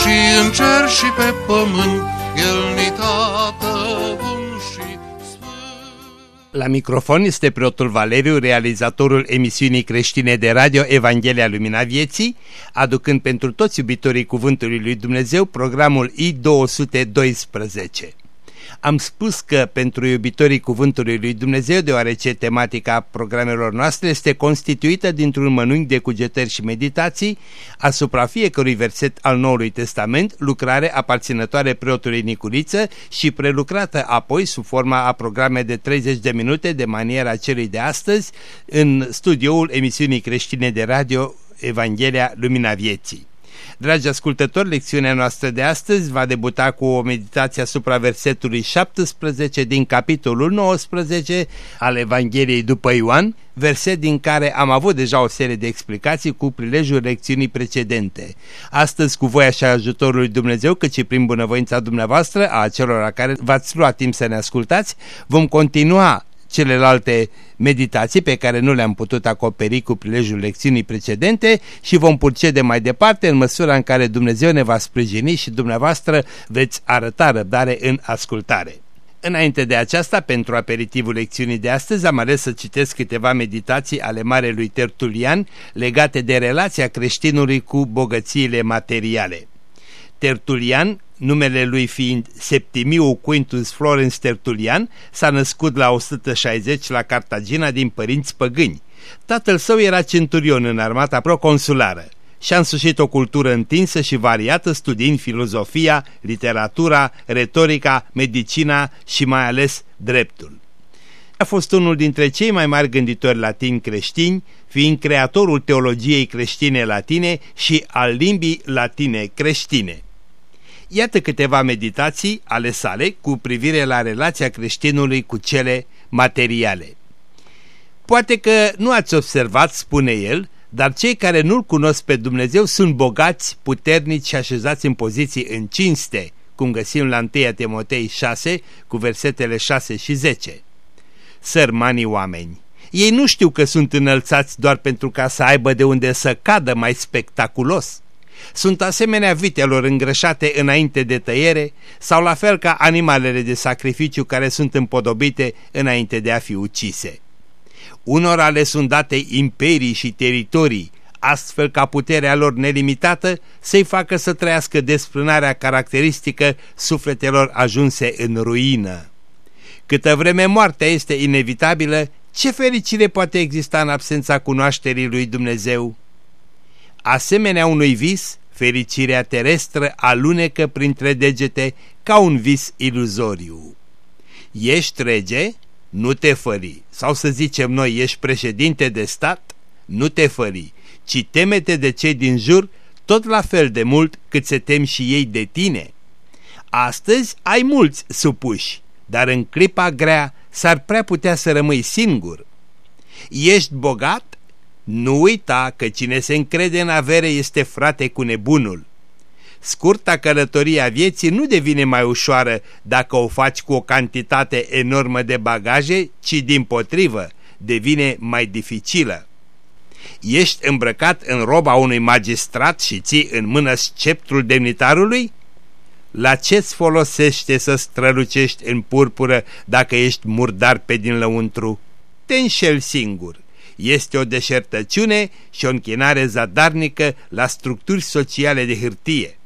și în cer și pe pământ, El ni tată bun și sfânt. La microfon este preotul Valeriu, realizatorul emisiunii creștine de radio Evanghelia Lumina Vieții, aducând pentru toți iubitorii Cuvântului Lui Dumnezeu programul I-212. Am spus că pentru iubitorii Cuvântului Lui Dumnezeu, deoarece tematica programelor noastre este constituită dintr-un mănânc de cugetări și meditații asupra fiecărui verset al Noului Testament, lucrare aparținătoare preotului Niculiță și prelucrată apoi sub forma a programe de 30 de minute de maniera celui de astăzi în studioul emisiunii creștine de radio Evanghelia Lumina Vieții. Dragi ascultători, lecțiunea noastră de astăzi va debuta cu o meditație asupra versetului 17 din capitolul 19 al Evangheliei după Ioan, verset din care am avut deja o serie de explicații cu prilejul lecțiunii precedente. Astăzi, cu voia și ajutorul lui Dumnezeu, cât și prin bunăvoința dumneavoastră, a celor care v-ați luat timp să ne ascultați, vom continua celelalte meditații pe care nu le-am putut acoperi cu prilejul lecțiunii precedente și vom procede mai departe în măsura în care Dumnezeu ne va sprijini și dumneavoastră veți arăta răbdare în ascultare. Înainte de aceasta, pentru aperitivul lecțiunii de astăzi, am ales să citesc câteva meditații ale Marelui Tertulian legate de relația creștinului cu bogățiile materiale. Tertulian numele lui fiind Septimiu Quintus Florence Tertulian, s-a născut la 160 la Cartagina din părinți păgâni. Tatăl său era centurion în armata proconsulară și-a însușit o cultură întinsă și variată studiind filozofia, literatura, retorica, medicina și mai ales dreptul. A fost unul dintre cei mai mari gânditori latini creștini, fiind creatorul teologiei creștine latine și al limbii latine creștine. Iată câteva meditații ale sale cu privire la relația creștinului cu cele materiale. Poate că nu ați observat, spune el, dar cei care nu-L cunosc pe Dumnezeu sunt bogați, puternici și așezați în poziții în cinste, cum găsim la 1 Timotei 6 cu versetele 6 și 10. Sărmanii oameni! Ei nu știu că sunt înălțați doar pentru ca să aibă de unde să cadă mai spectaculos sunt asemenea vitelor îngrășate înainte de tăiere sau la fel ca animalele de sacrificiu care sunt împodobite înainte de a fi ucise. Unora le sunt date imperii și teritorii, astfel ca puterea lor nelimitată să-i facă să trăiască desprânarea caracteristică sufletelor ajunse în ruină. Câtă vreme moartea este inevitabilă, ce fericire poate exista în absența cunoașterii lui Dumnezeu? Asemenea unui vis, fericirea terestră alunecă printre degete ca un vis iluzoriu. Ești rege? Nu te fări. Sau să zicem noi, ești președinte de stat? Nu te fări, ci temete de cei din jur tot la fel de mult cât se tem și ei de tine. Astăzi ai mulți supuși, dar în clipa grea s-ar prea putea să rămâi singur. Ești bogat? Nu uita că cine se încrede în avere este frate cu nebunul. Scurta călătorie a vieții nu devine mai ușoară dacă o faci cu o cantitate enormă de bagaje, ci din potrivă devine mai dificilă. Ești îmbrăcat în roba unui magistrat și ții în mână sceptrul demnitarului? La ce-ți folosește să strălucești în purpură dacă ești murdar pe din lăuntru? Te înșel singur este o deșertăciune și o închinare zadarnică la structuri sociale de hârtie.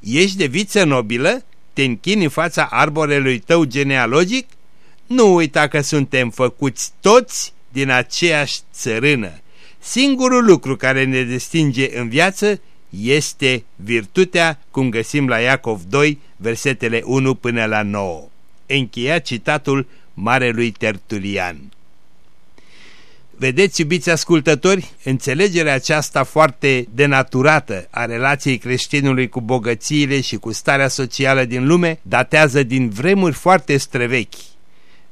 Ești de viță nobilă? Te închini în fața arborelui tău genealogic? Nu uita că suntem făcuți toți din aceeași țărână. Singurul lucru care ne distinge în viață este virtutea, cum găsim la Iacov 2, versetele 1 până la 9. Încheia citatul Marelui Tertulian Vedeți, iubiți ascultători, înțelegerea aceasta foarte denaturată a relației creștinului cu bogățiile și cu starea socială din lume datează din vremuri foarte străvechi.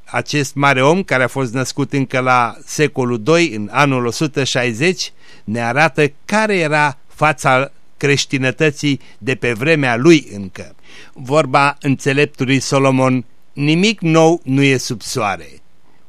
Acest mare om, care a fost născut încă la secolul II, în anul 160, ne arată care era fața creștinătății de pe vremea lui încă. Vorba înțeleptului Solomon, nimic nou nu e sub soare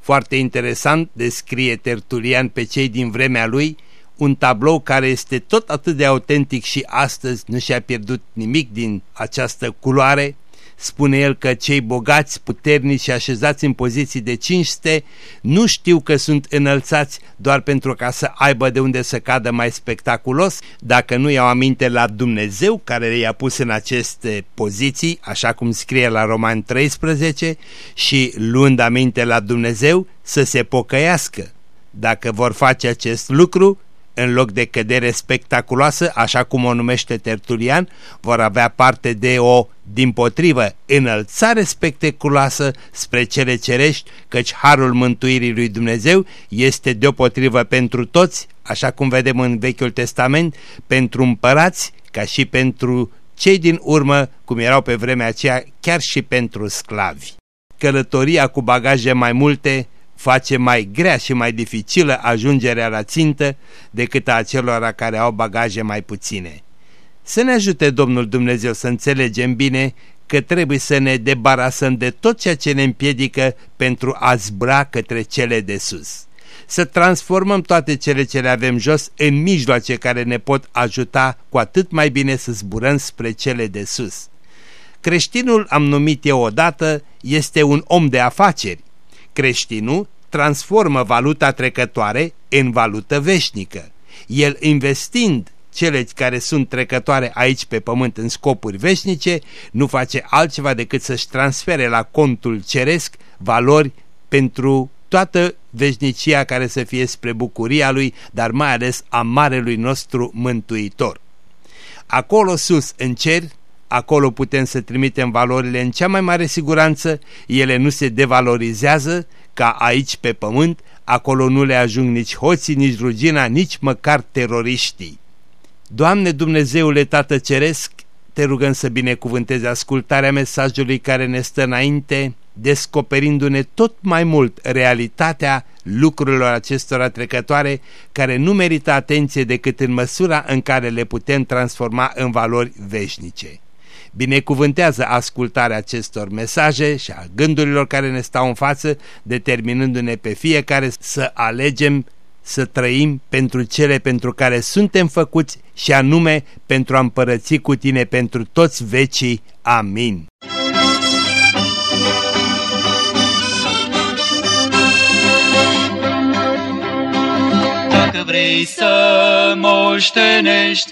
foarte interesant descrie Tertulian pe cei din vremea lui, un tablou care este tot atât de autentic și astăzi nu și-a pierdut nimic din această culoare, Spune el că cei bogați, puternici și așezați în poziții de cinste nu știu că sunt înălțați doar pentru ca să aibă de unde să cadă mai spectaculos, dacă nu iau aminte la Dumnezeu care i-a pus în aceste poziții, așa cum scrie la Roman 13, și luând aminte la Dumnezeu să se pocăiască. Dacă vor face acest lucru, în loc de cădere spectaculoasă, așa cum o numește Tertulian, vor avea parte de o, din potrivă, înălțare spectaculoasă spre cele cerești, căci harul mântuirii lui Dumnezeu este deopotrivă pentru toți, așa cum vedem în Vechiul Testament, pentru împărați, ca și pentru cei din urmă, cum erau pe vremea aceea, chiar și pentru sclavi. Călătoria cu bagaje mai multe face mai grea și mai dificilă ajungerea la țintă decât a celor care au bagaje mai puține. Să ne ajute Domnul Dumnezeu să înțelegem bine că trebuie să ne debarasăm de tot ceea ce ne împiedică pentru a zbra către cele de sus. Să transformăm toate cele ce le avem jos în mijloace care ne pot ajuta cu atât mai bine să zburăm spre cele de sus. Creștinul, am numit eu odată, este un om de afaceri creștinul transformă valuta trecătoare în valută veșnică. El investind cele care sunt trecătoare aici pe pământ în scopuri veșnice, nu face altceva decât să-și transfere la contul ceresc valori pentru toată veșnicia care să fie spre bucuria lui, dar mai ales a marelui nostru mântuitor. Acolo sus, în cer, acolo putem să trimitem valorile în cea mai mare siguranță, ele nu se devalorizează ca aici pe pământ, acolo nu le ajung nici hoții, nici rugina, nici măcar teroriștii. Doamne Dumnezeule Tată Ceresc, te rugăm să binecuvântezi ascultarea mesajului care ne stă înainte, descoperindu-ne tot mai mult realitatea lucrurilor acestora trecătoare care nu merită atenție decât în măsura în care le putem transforma în valori veșnice binecuvântează ascultarea acestor mesaje și a gândurilor care ne stau în față, determinându-ne pe fiecare să alegem să trăim pentru cele pentru care suntem făcuți și anume pentru a împărăți cu tine pentru toți vecii. Amin. Dacă vrei să moștenești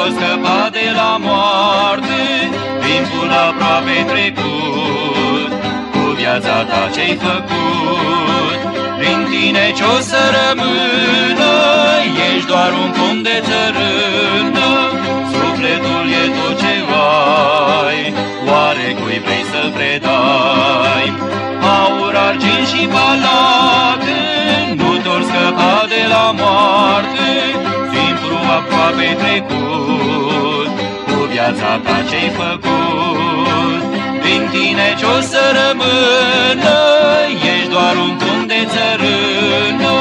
nu tot scăpa de la moarte, timpul aproape trecut, cu viața ta ce-ai făcut. Prin tine ce-o să rămână, ești doar un pom de țărână, sufletul e tot ce ai, oare cui vrei să predai? Aur, argint și palate, nu te scăpa de la moarte, timpul aproape trecut, viața ta ce-ai făcut. Din tine ce-o să rămână, ești doar un pun de țărână,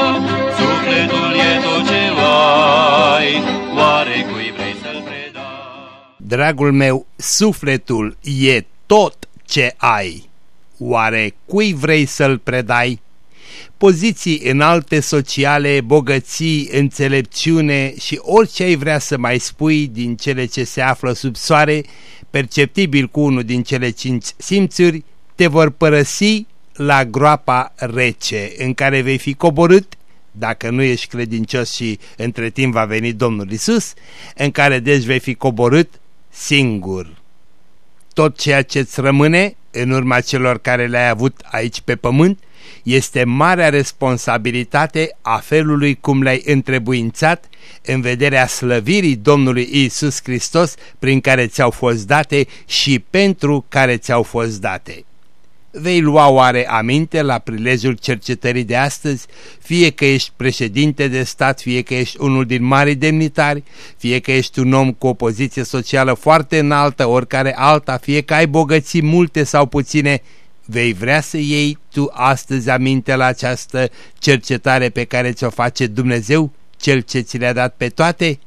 sufletul e tot ce ai, oare cui vrei să-l predai? Dragul meu, sufletul e tot ce ai, oare cui vrei să-l predai? Poziții înalte sociale, bogății, înțelepciune și orice ai vrea să mai spui din cele ce se află sub soare, perceptibil cu unul din cele cinci simțuri, te vor părăsi la groapa rece în care vei fi coborât dacă nu ești credincios și între timp va veni Domnul Isus, în care deci vei fi coborât singur. Tot ceea ce îți rămâne în urma celor care le-ai avut aici pe pământ este marea responsabilitate a felului cum le-ai întrebuințat în vederea slăvirii Domnului Isus Hristos prin care ți-au fost date și pentru care ți-au fost date. Vei lua oare aminte la prilejul cercetării de astăzi, fie că ești președinte de stat, fie că ești unul din mari demnitari, fie că ești un om cu o poziție socială foarte înaltă, oricare alta, fie că ai bogății multe sau puține, vei vrea să iei tu astăzi aminte la această cercetare pe care ți-o face Dumnezeu, Cel ce ți le-a dat pe toate?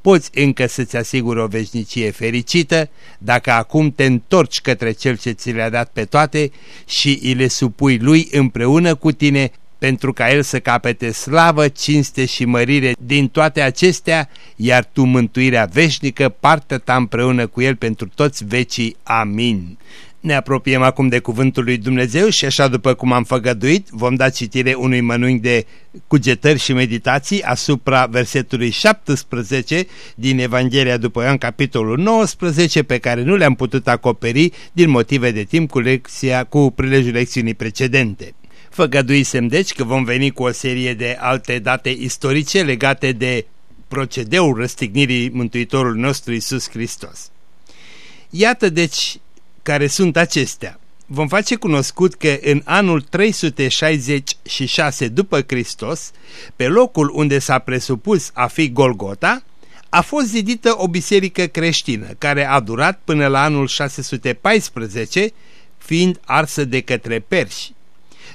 Poți încă să-ți asiguri o veșnicie fericită dacă acum te întorci către Cel ce ți le-a dat pe toate și îi le supui Lui împreună cu tine pentru ca El să capete slavă, cinste și mărire din toate acestea, iar tu mântuirea veșnică, partea ta împreună cu El pentru toți vecii. Amin. Ne apropiem acum de cuvântul lui Dumnezeu și așa după cum am făgăduit, vom da citire unui mănânc de cugetări și meditații asupra versetului 17 din Evanghelia după Ioan, capitolul 19, pe care nu le-am putut acoperi din motive de timp cu, lecția, cu prilejul lecțiunii precedente. Făgăduisem deci că vom veni cu o serie de alte date istorice legate de procedeul răstignirii Mântuitorului nostru Isus Hristos. Iată deci care sunt acestea. Vom face cunoscut că în anul 366 după Hristos, pe locul unde s-a presupus a fi Golgota, a fost zidită o biserică creștină, care a durat până la anul 614, fiind arsă de către perși.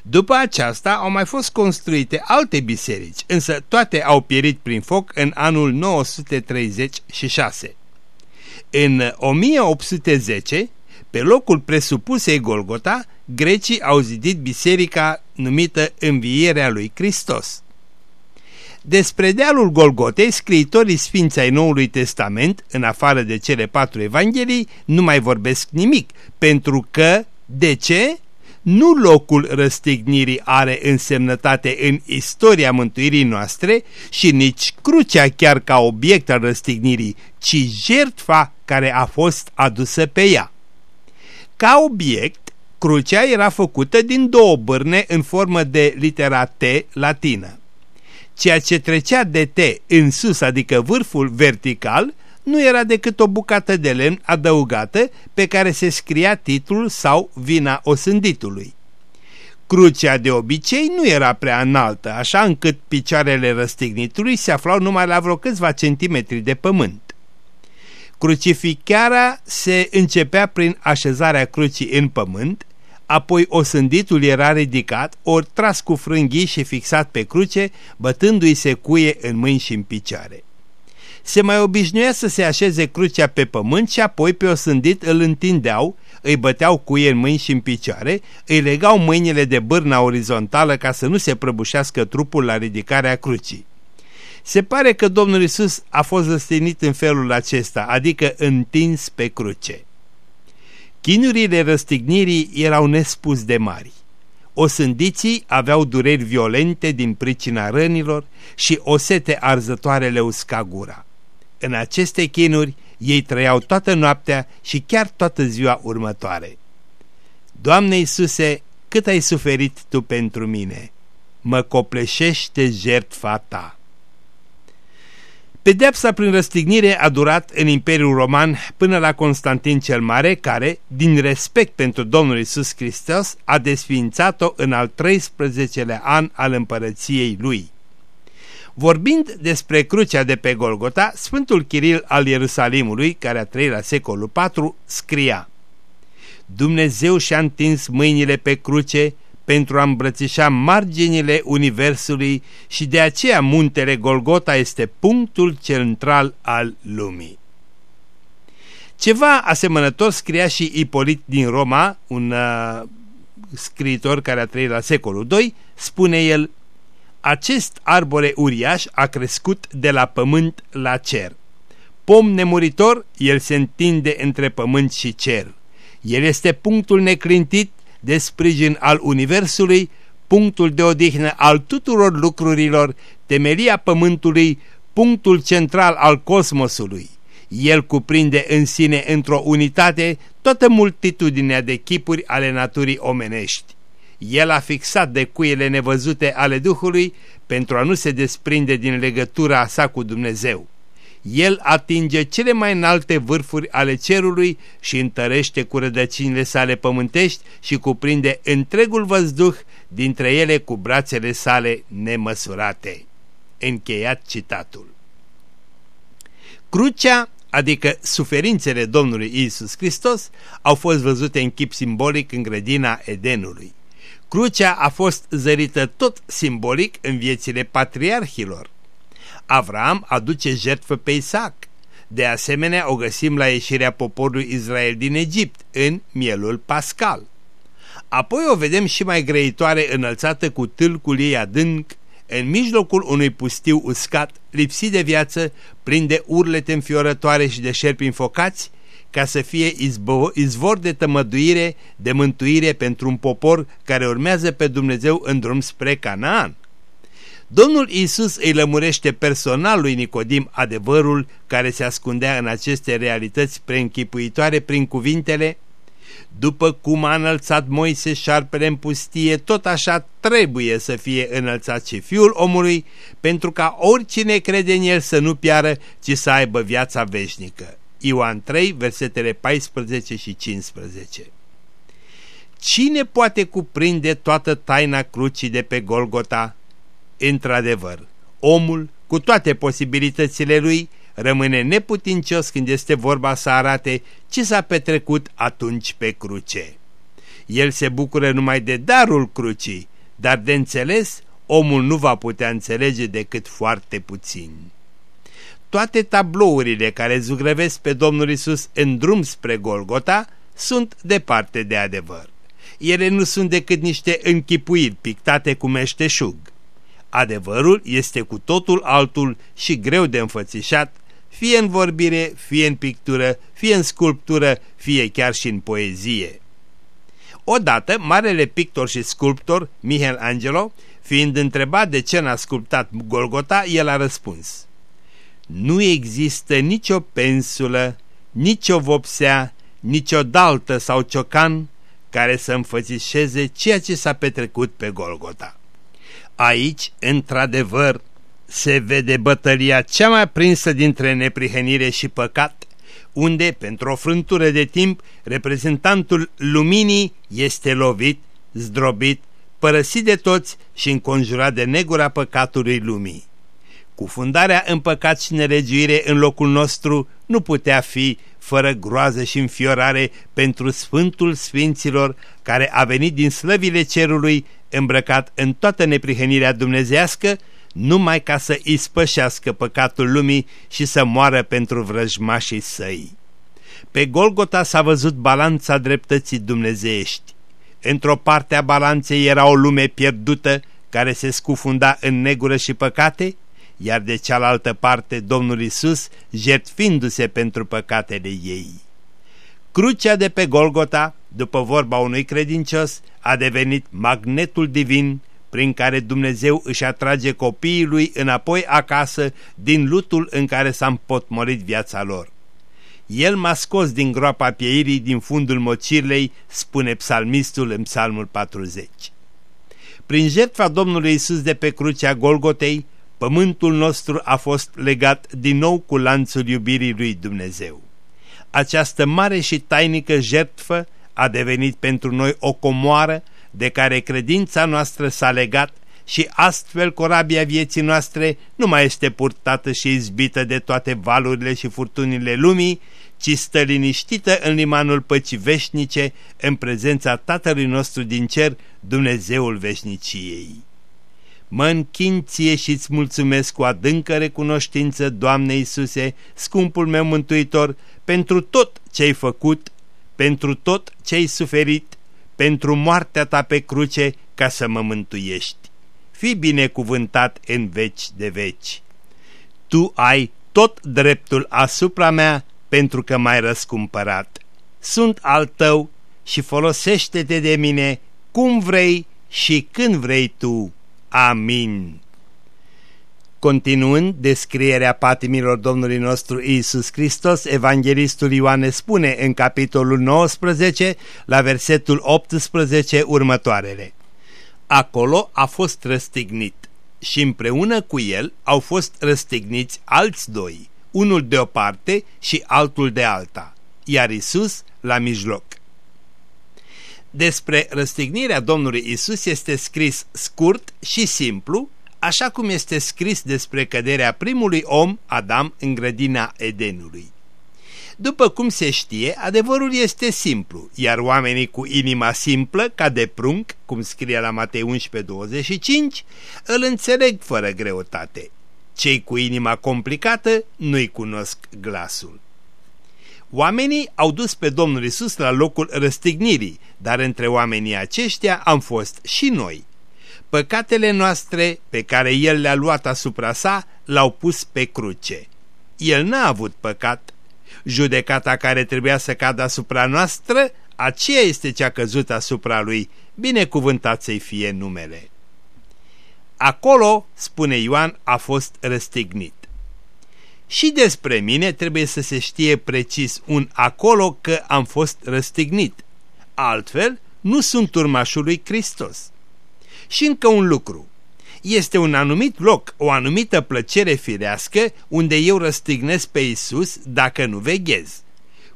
După aceasta au mai fost construite alte biserici, însă toate au pierit prin foc în anul 936. În 1810, pe locul presupusei Golgota, grecii au zidit biserica numită Învierea lui Hristos. Despre dealul Golgotei, scriitorii sfinți ai Noului Testament, în afară de cele patru evanghelii, nu mai vorbesc nimic, pentru că, de ce? Nu locul răstignirii are însemnătate în istoria mântuirii noastre și nici crucea chiar ca obiect al răstignirii, ci jertfa care a fost adusă pe ea. Ca obiect, crucea era făcută din două bârne în formă de litera T latină. Ceea ce trecea de T în sus, adică vârful vertical, nu era decât o bucată de lemn adăugată pe care se scria titlul sau vina osânditului. Crucea de obicei nu era prea înaltă, așa încât picioarele răstignitului se aflau numai la vreo câțiva centimetri de pământ. Crucificarea se începea prin așezarea crucii în pământ, apoi osânditul era ridicat, ori tras cu frânghii și fixat pe cruce, bătându-i se cuie în mâini și în picioare. Se mai obișnuia să se așeze crucea pe pământ și apoi pe osândit îl întindeau, îi băteau cuie în mâini și în picioare, îi legau mâinile de bârna orizontală ca să nu se prăbușească trupul la ridicarea crucii. Se pare că Domnul Isus a fost răstinit în felul acesta, adică întins pe cruce. Chinurile răstignirii erau nespus de mari. Osândiții aveau dureri violente din pricina rănilor și osete arzătoare le usca gura. În aceste chinuri ei trăiau toată noaptea și chiar toată ziua următoare. Doamne Iisuse, cât ai suferit Tu pentru mine? Mă copleșește jertfa Ta. Pedepsa prin răstignire a durat în Imperiul Roman până la Constantin cel Mare, care, din respect pentru Domnul Isus Hristos, a desființat-o în al 13-lea an al împărăției lui. Vorbind despre crucea de pe Golgota, Sfântul Chiril al Ierusalimului, care a trăit la secolul IV, scria Dumnezeu și-a întins mâinile pe cruce pentru a îmbrățișa marginile Universului și de aceea muntele Golgota este punctul central al lumii. Ceva asemănător scria și Ipolit din Roma, un uh, scriitor care a trăit la secolul II, spune el, acest arbore uriaș a crescut de la pământ la cer. Pom nemuritor, el se întinde între pământ și cer. El este punctul neclintit de sprijin al Universului, punctul de odihnă al tuturor lucrurilor, temelia pământului, punctul central al cosmosului. El cuprinde în sine într-o unitate toată multitudinea de chipuri ale naturii omenești. El a fixat de cuiele nevăzute ale Duhului pentru a nu se desprinde din legătura sa cu Dumnezeu. El atinge cele mai înalte vârfuri ale cerului și întărește cu rădăcinile sale pământești și cuprinde întregul văzduh dintre ele cu brațele sale nemăsurate. Încheiat citatul. Crucea, adică suferințele Domnului Isus Hristos, au fost văzute în chip simbolic în grădina Edenului. Crucea a fost zărită tot simbolic în viețile patriarhilor. Avram aduce jertfă pe Isaac. De asemenea, o găsim la ieșirea poporului Israel din Egipt, în mielul pascal. Apoi o vedem și mai grăitoare înălțată cu tâlcul ei adânc, în mijlocul unui pustiu uscat, lipsit de viață, plin de urlete înfiorătoare și de șerpi înfocați, ca să fie izvor de tămăduire, de mântuire pentru un popor care urmează pe Dumnezeu în drum spre Canaan. Domnul Isus îi lămurește personal lui Nicodim adevărul care se ascundea în aceste realități preînchipuitoare prin cuvintele După cum a înălțat Moise șarpele în pustie, tot așa trebuie să fie înălțat și fiul omului, pentru ca oricine crede în el să nu piară, ci să aibă viața veșnică. Ioan 3, versetele 14 și 15 Cine poate cuprinde toată taina crucii de pe Golgota? Într-adevăr, omul, cu toate posibilitățile lui, rămâne neputincios când este vorba să arate ce s-a petrecut atunci pe cruce. El se bucură numai de darul crucii, dar de înțeles omul nu va putea înțelege decât foarte puțin. Toate tablourile care zugrăvesc pe Domnul Isus în drum spre Golgota sunt departe de adevăr. Ele nu sunt decât niște închipuiri pictate cu meșteșug. Adevărul este cu totul altul și greu de înfățișat, fie în vorbire, fie în pictură, fie în sculptură, fie chiar și în poezie. Odată, marele pictor și sculptor Michelangelo, fiind întrebat de ce n-a sculptat Golgota, el a răspuns Nu există nicio pensulă, nicio vopsea, nicio daltă sau ciocan care să înfățișeze ceea ce s-a petrecut pe Golgota. Aici, într-adevăr, se vede bătălia cea mai prinsă dintre neprihenire și păcat, unde, pentru o frântură de timp, reprezentantul luminii este lovit, zdrobit, părăsit de toți și înconjurat de negura păcatului lumii. Cufundarea în păcat și nelegiuire în locul nostru nu putea fi fără groază și înfiorare pentru Sfântul Sfinților care a venit din slăvile cerului îmbrăcat în toată neprihănirea dumnezească, numai ca să ispășească păcatul lumii și să moară pentru vrăjmașii săi. Pe Golgota s-a văzut balanța dreptății dumnezeiești. Într-o parte a balanței era o lume pierdută care se scufunda în negură și păcate, iar de cealaltă parte Domnul Isus jertfindu-se pentru păcatele ei. Crucea de pe Golgota, după vorba unui credincios, a devenit magnetul divin prin care Dumnezeu își atrage copiii lui înapoi acasă din lutul în care s-a împotmolit viața lor. El m-a scos din groapa pieirii din fundul mocirlei, spune psalmistul în psalmul 40. Prin jertfa Domnului Isus de pe crucea Golgotei, pământul nostru a fost legat din nou cu lanțul iubirii lui Dumnezeu. Această mare și tainică jertfă a devenit pentru noi o comoară de care credința noastră s-a legat și astfel corabia vieții noastre nu mai este purtată și izbită de toate valurile și furtunile lumii, ci stă liniștită în limanul păcii veșnice, în prezența Tatălui nostru din cer, Dumnezeul veșniciei. Mă închin ție și-ți mulțumesc cu adâncă recunoștință, Doamne Iisuse, scumpul meu mântuitor, pentru tot ce-ai făcut, pentru tot ce-ai suferit, pentru moartea ta pe cruce ca să mă mântuiești. Fii binecuvântat în veci de veci. Tu ai tot dreptul asupra mea pentru că m-ai răscumpărat. Sunt al tău și folosește-te de mine cum vrei și când vrei tu. Amin. Continuând descrierea patimilor Domnului nostru Isus Hristos, Evanghelistul Ioane spune în capitolul 19, la versetul 18, următoarele. Acolo a fost răstignit și împreună cu el au fost răstigniți alți doi, unul de o parte și altul de alta, iar Isus la mijloc. Despre răstignirea Domnului Isus este scris scurt și simplu, așa cum este scris despre căderea primului om, Adam, în grădina Edenului. După cum se știe, adevărul este simplu, iar oamenii cu inima simplă, ca de prunc, cum scrie la Matei 11:25, îl înțeleg fără greutate. Cei cu inima complicată nu-i cunosc glasul. Oamenii au dus pe Domnul Isus la locul răstignirii, dar între oamenii aceștia am fost și noi. Păcatele noastre pe care El le-a luat asupra sa l-au pus pe cruce. El n-a avut păcat. Judecata care trebuia să cadă asupra noastră, aceea este cea căzută asupra lui, binecuvântat să-i fie numele. Acolo, spune Ioan, a fost răstignit. Și despre mine trebuie să se știe precis un acolo că am fost răstignit. Altfel, nu sunt urmașul lui Hristos. Și încă un lucru. Este un anumit loc, o anumită plăcere firească unde eu răstignesc pe Isus dacă nu veghez.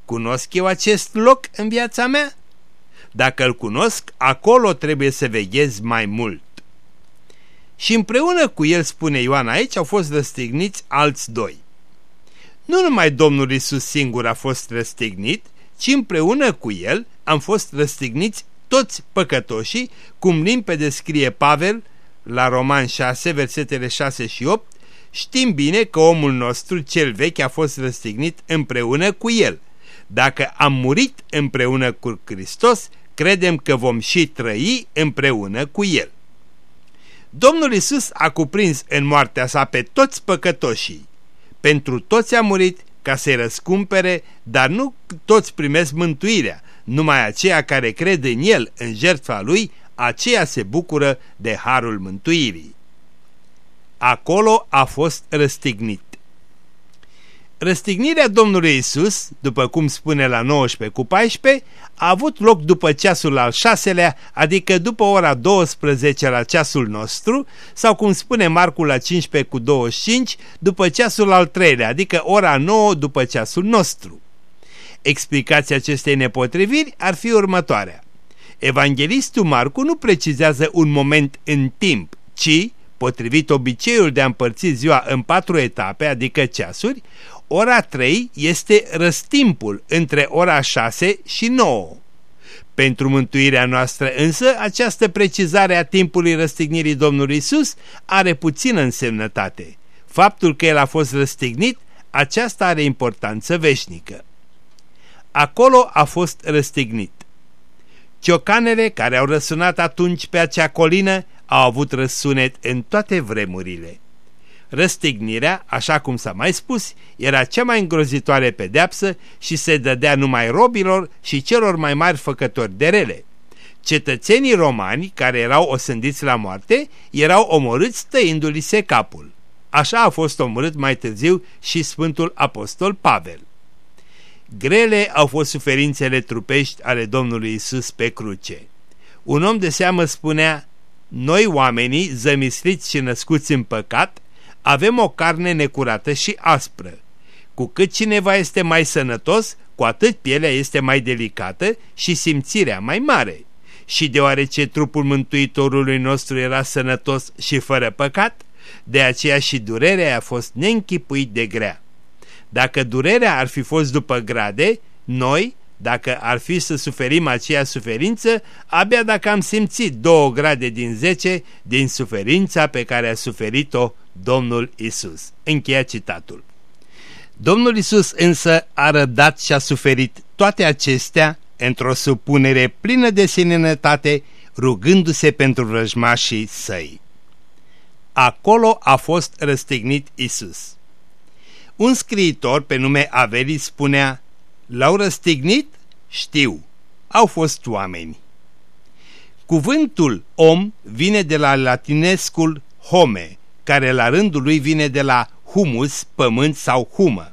Cunosc eu acest loc în viața mea? Dacă îl cunosc, acolo trebuie să veghez mai mult. Și împreună cu el, spune Ioan aici, au fost răstigniți alți doi. Nu numai Domnul Isus singur a fost răstignit, ci împreună cu el am fost răstigniți toți păcătoșii, cum limpede scrie Pavel la Roman 6, versetele 6 și 8, știm bine că omul nostru cel vechi a fost răstignit împreună cu el. Dacă am murit împreună cu Hristos, credem că vom și trăi împreună cu el. Domnul Isus a cuprins în moartea sa pe toți păcătoșii. Pentru toți a murit ca să-i răscumpere, dar nu toți primesc mântuirea, numai aceia care cred în El, în jertfa Lui, aceia se bucură de harul mântuirii. Acolo a fost răstignit. Răstignirea Domnului Isus, după cum spune la 19 cu 14, a avut loc după ceasul al șaselea, adică după ora 12 la ceasul nostru, sau cum spune Marcul la 15 cu 25, după ceasul al treilea, adică ora 9 după ceasul nostru. Explicația acestei nepotriviri ar fi următoarea. Evanghelistul Marcu nu precizează un moment în timp, ci, potrivit obiceiul de a împărți ziua în patru etape, adică ceasuri, ora 3 este răstimpul între ora 6 și 9. Pentru mântuirea noastră însă, această precizare a timpului răstignirii Domnului Isus are puțină însemnătate. Faptul că el a fost răstignit, aceasta are importanță veșnică. Acolo a fost răstignit. Ciocanele care au răsunat atunci pe acea colină au avut răsunet în toate vremurile. Răstignirea, așa cum s-a mai spus, era cea mai îngrozitoare pedeapsă și se dădea numai robilor și celor mai mari făcători de rele. Cetățenii romani, care erau osândiți la moarte, erau omorâți tăindu-li se capul. Așa a fost omorât mai târziu și Sfântul Apostol Pavel. Grele au fost suferințele trupești ale Domnului Isus pe cruce. Un om de seamă spunea, noi oamenii, zămisliți și născuți în păcat, avem o carne necurată și aspră. Cu cât cineva este mai sănătos, cu atât pielea este mai delicată și simțirea mai mare. Și deoarece trupul Mântuitorului nostru era sănătos și fără păcat, de aceea și durerea a fost neînchipuit de grea. Dacă durerea ar fi fost după grade, noi, dacă ar fi să suferim aceea suferință, abia dacă am simțit două grade din zece din suferința pe care a suferit-o Domnul Isus. Încheia citatul. Domnul Isus însă a răbdat și a suferit toate acestea într-o supunere plină de seninătate, rugându-se pentru răjmașii săi. Acolo a fost răstignit Isus. Un scriitor pe nume Aveli spunea, L-au răstignit? Știu, au fost oameni. Cuvântul om vine de la latinescul home, care la rândul lui vine de la humus, pământ sau humă.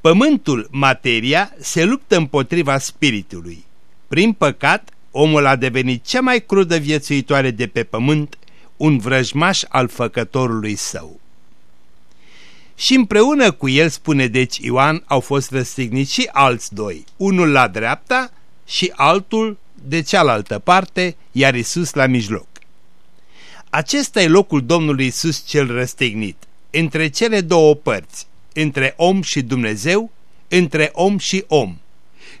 Pământul, materia, se luptă împotriva spiritului. Prin păcat, omul a devenit cea mai crudă viețuitoare de pe pământ, un vrăjmaș al făcătorului său. Și împreună cu el, spune deci Ioan, au fost răstigniți și alți doi, unul la dreapta și altul de cealaltă parte, iar Isus la mijloc. Acesta e locul Domnului Isus cel răstignit, între cele două părți, între om și Dumnezeu, între om și om.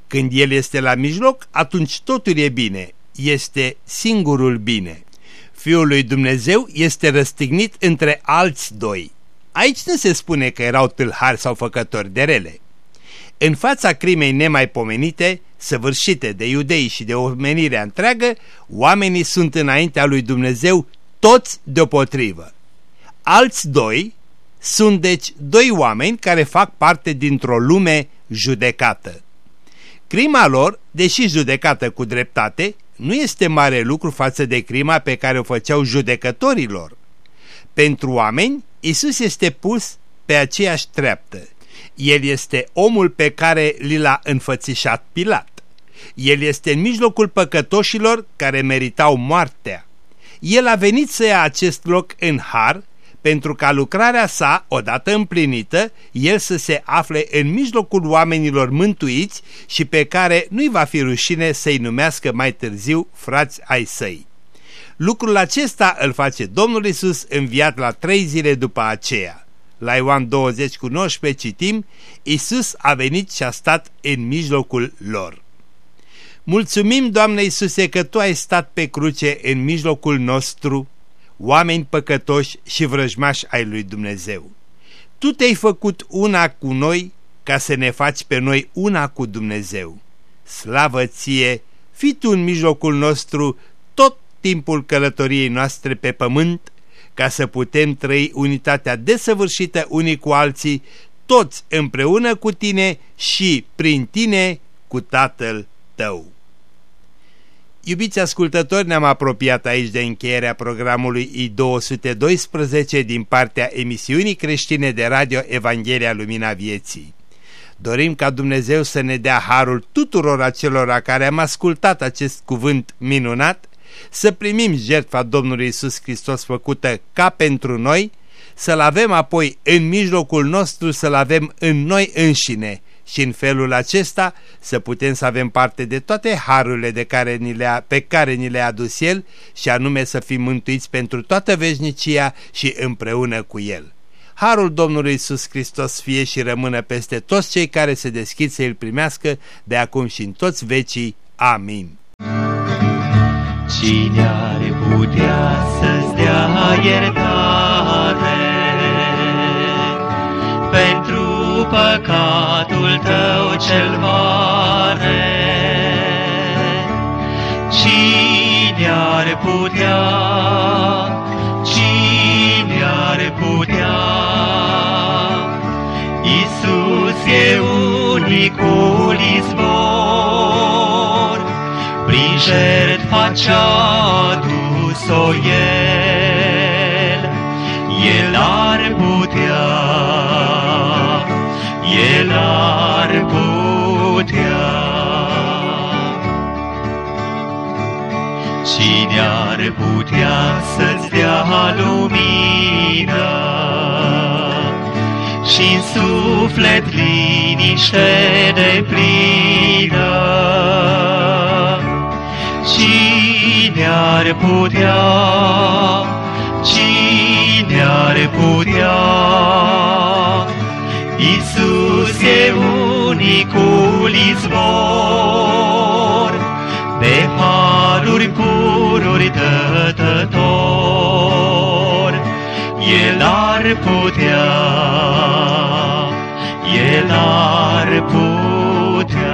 Când El este la mijloc, atunci totul e bine, este singurul bine. Fiul lui Dumnezeu este răstignit între alți doi. Aici nu se spune că erau tâlhari sau făcători de rele. În fața crimei nemaipomenite, săvârșite de iudei și de omenirea întreagă, oamenii sunt înaintea lui Dumnezeu toți deopotrivă. Alți doi sunt deci doi oameni care fac parte dintr-o lume judecată. Crima lor, deși judecată cu dreptate, nu este mare lucru față de crima pe care o făceau judecătorilor. Pentru oameni, Isus este pus pe aceeași treaptă. El este omul pe care li l-a înfățișat Pilat. El este în mijlocul păcătoșilor care meritau moartea. El a venit să ia acest loc în har pentru ca lucrarea sa, odată împlinită, el să se afle în mijlocul oamenilor mântuiți și pe care nu-i va fi rușine să-i numească mai târziu frați ai săi. Lucrul acesta îl face Domnul Isus înviat la trei zile după aceea. La Ioan 20 cu 19 citim, Isus a venit și a stat în mijlocul lor. Mulțumim, Doamne Iisuse, că Tu ai stat pe cruce în mijlocul nostru, oameni păcătoși și vrăjmași ai lui Dumnezeu. Tu te-ai făcut una cu noi ca să ne faci pe noi una cu Dumnezeu. Slavă ție, fii tu în mijlocul nostru tot timpul călătoriei noastre pe pământ, ca să putem trăi unitatea desăvârșită unii cu alții, toți împreună cu tine și prin tine cu Tatăl tău. Iubiți ascultători, ne-am apropiat aici de încheierea programului I212 din partea emisiunii creștine de radio Evanghelia Lumina Vieții. Dorim ca Dumnezeu să ne dea harul tuturor acelora care am ascultat acest cuvânt minunat, să primim jertfa Domnului Isus Hristos făcută ca pentru noi, să-L avem apoi în mijlocul nostru, să-L avem în noi înșine, și în felul acesta să putem să avem parte de toate harurile de care ni le pe care ni le-a adus El și anume să fim mântuiți pentru toată veșnicia și împreună cu El. Harul Domnului Isus Hristos fie și rămână peste toți cei care se deschid să îl primească de acum și în toți vecii. Amin. Cine are putea să-ți dea iertare pentru păcatul tău cel mare. Cine ar putea, cine ar putea, Iisus e unicul izvor, prin jertfa ce-a dus-o El, El ar putea el ar putea. Cine ar putea să-ți dea lumină și în suflet liniște de plină? Cine ar putea, cine ar putea Isus e unicul izvor, de haruri pururi dătător. El ar putea, El ar putea.